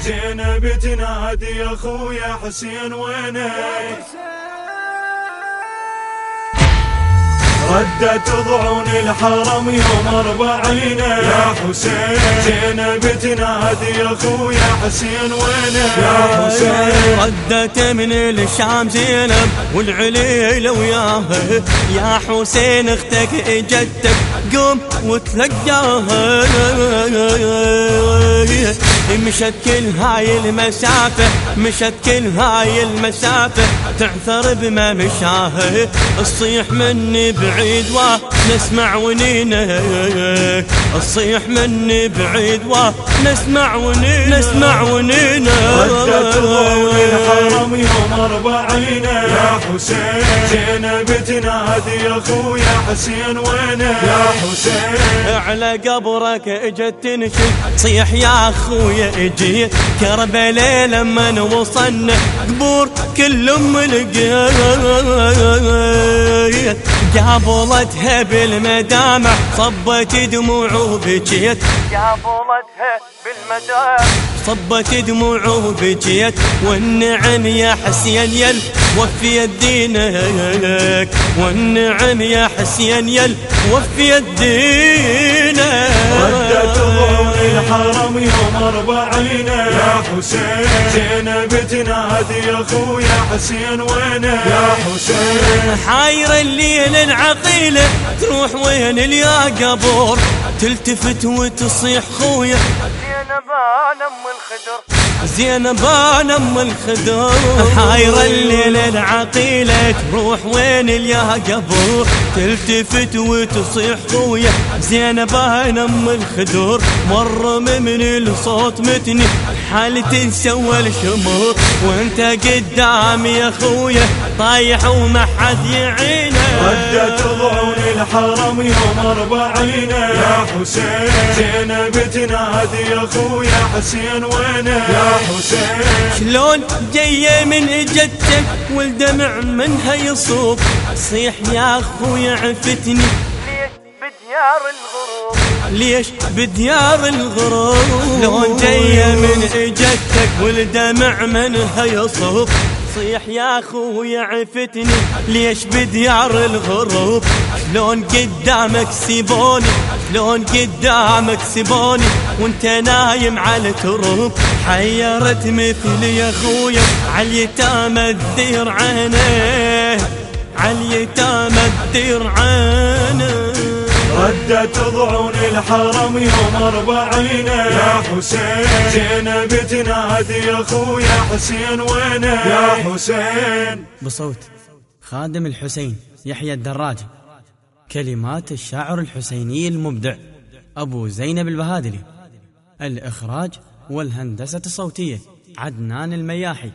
زينب تنادي يا خويا حسين وينك؟ ردت ضعون الحرم يوم أربعين. يا حسين. زينب تنادي يا خويا حسين وينك؟ يا حسين. ردت من الشام زينب والعليل وياها. يا حسين أختك اجتك قوم وتلقاها. مشت كل هاي المسافة مشت كل هاي المسافة. تعثر بما مشاها تصيح مني بعيد ونسمع ونينه. تصيح مني بعيد ونسمع ونينه نسمع ونينه ردت الحرم يوم أربعين. يا حسين زينب تنادي يا خويا حسين وينه يا حسين. على قبرك اجت تنشد صيح يا أخويا أجي كربلاء لما وصلنا قبور كلهم لقيت قابلتها بالمدامع صبت دموع وبكيت قابلتها بالمدامع صبت دموع وبكيت والنعم يا حسين يل وفي دينك والنعم يا حسين يل وفي دينك الحرم يوم أربعين. يا حسين. زينب تنادي يا خويا حسين وينه يا حسين. حاير الليل العقيلة تروح وين اليا قبور؟ تلتفت وتصيح خويا. زينب أم الخدر. زينب أم الخدر حاير الليل العقيلة تروح وين اليا قبور. تلتفت وتصيح خويا زينب أم الخدر مر من الصوت متني حالتي سوى الشمور وأنت قدامي يا خويا طايح وما حد يعينه. ردت ضعون الحرم يوم أربعين. يا حسين. زينب تنادي يا خويا حسين وينه يا حسين. شلون جاية من جدتك والدمع منها يصوب؟ صيح يا اخويا عفتني. بديار الغروب؟ ليش بديار الغروب؟ لون جاية من اجتك والدمع منها يصب صيح يا اخويا عفتني. ليش بديار الغروب؟ شلون قدامك سيبوني شلون قدامك سيبوني وانت نايم على تروب حيرت مثلي يا اخويا عاليتامى تدير عينيه عاليتامى تدير عينيه. ردت ضعون الحرم يوم أربعين. يا حسين. زينب تنادي يا خويا حسين. وينه يا حسين. بصوت. خادم الحسين يحيى الدراجي كلمات الشاعر الحسيني المبدع. أبو زينب البهادلي الإخراج والهندسة الصوتية عدنان المياحي.